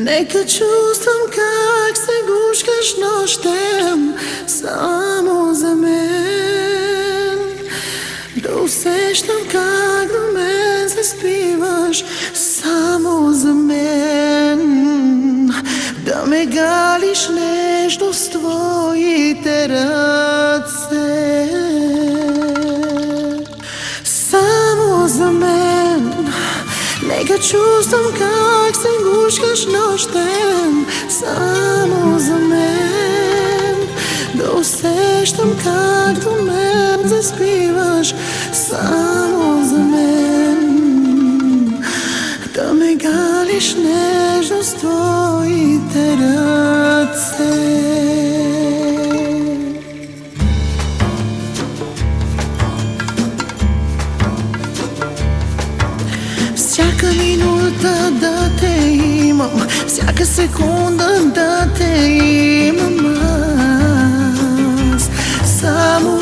Нека чувствам как се гушкаш нощем Само за мен. Да усещам как до мен се спиваш Само за мен. Да ме галиш нежно с твоите ръце Kad čustam kak se guškaš noštem Samo za men Da osještam kak do men zaspivaš Samo za men Da me gališ nežnost tvoj teren минута да те имам, всяка секунда да те имам аз. Само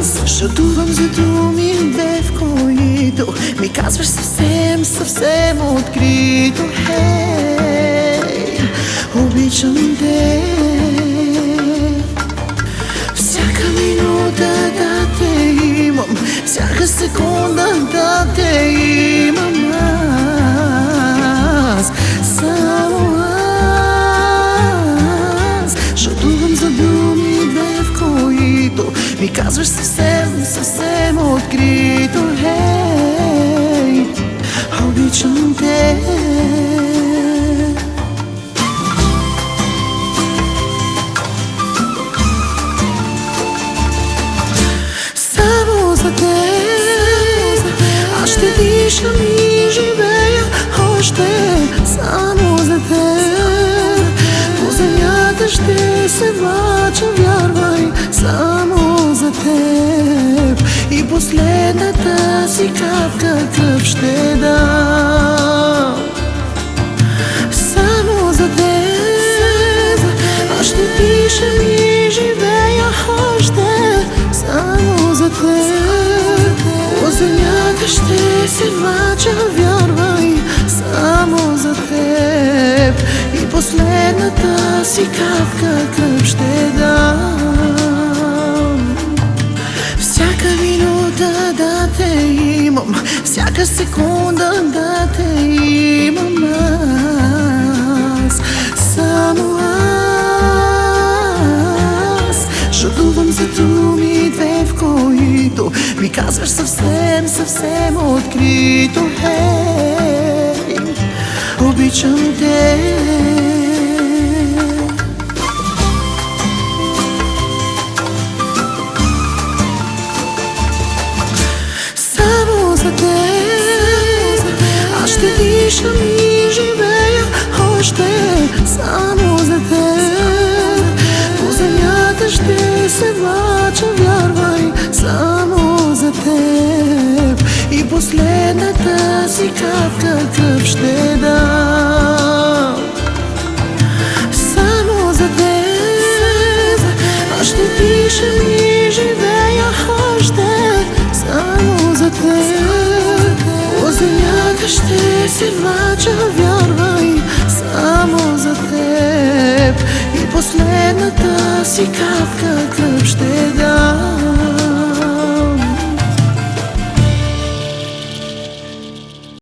аз. Шутувам за думи две, в които ми казваш съвсем, съвсем открито. Хей, обичам те. Всяка минута да те имам, всяка секунда ми казваш съвсем, съвсем открито. Хей, обичам те. Само за теб Аз ще дишам и живея още Само за теб По земята ще се влача, последната си капка кръв ще дам. Само за теб Аз ще дишам и живея още. Само за теб По земята ще се влача, вярвай. Само за теб И последната си капка кръв ще дам минута да те имам, всяка секунда да те имам аз. Само аз. Шутувам за думи две, в които ми казваш съвсем, съвсем открито. Хей, обичам те. Дишам и живея още Само за теб. По земята ще се влача, вярвай Само за теб. И последната си капка кръв ще дам. Само за теб. Аз ще дишам и се влача, вярвай Само за теб. И последната си капка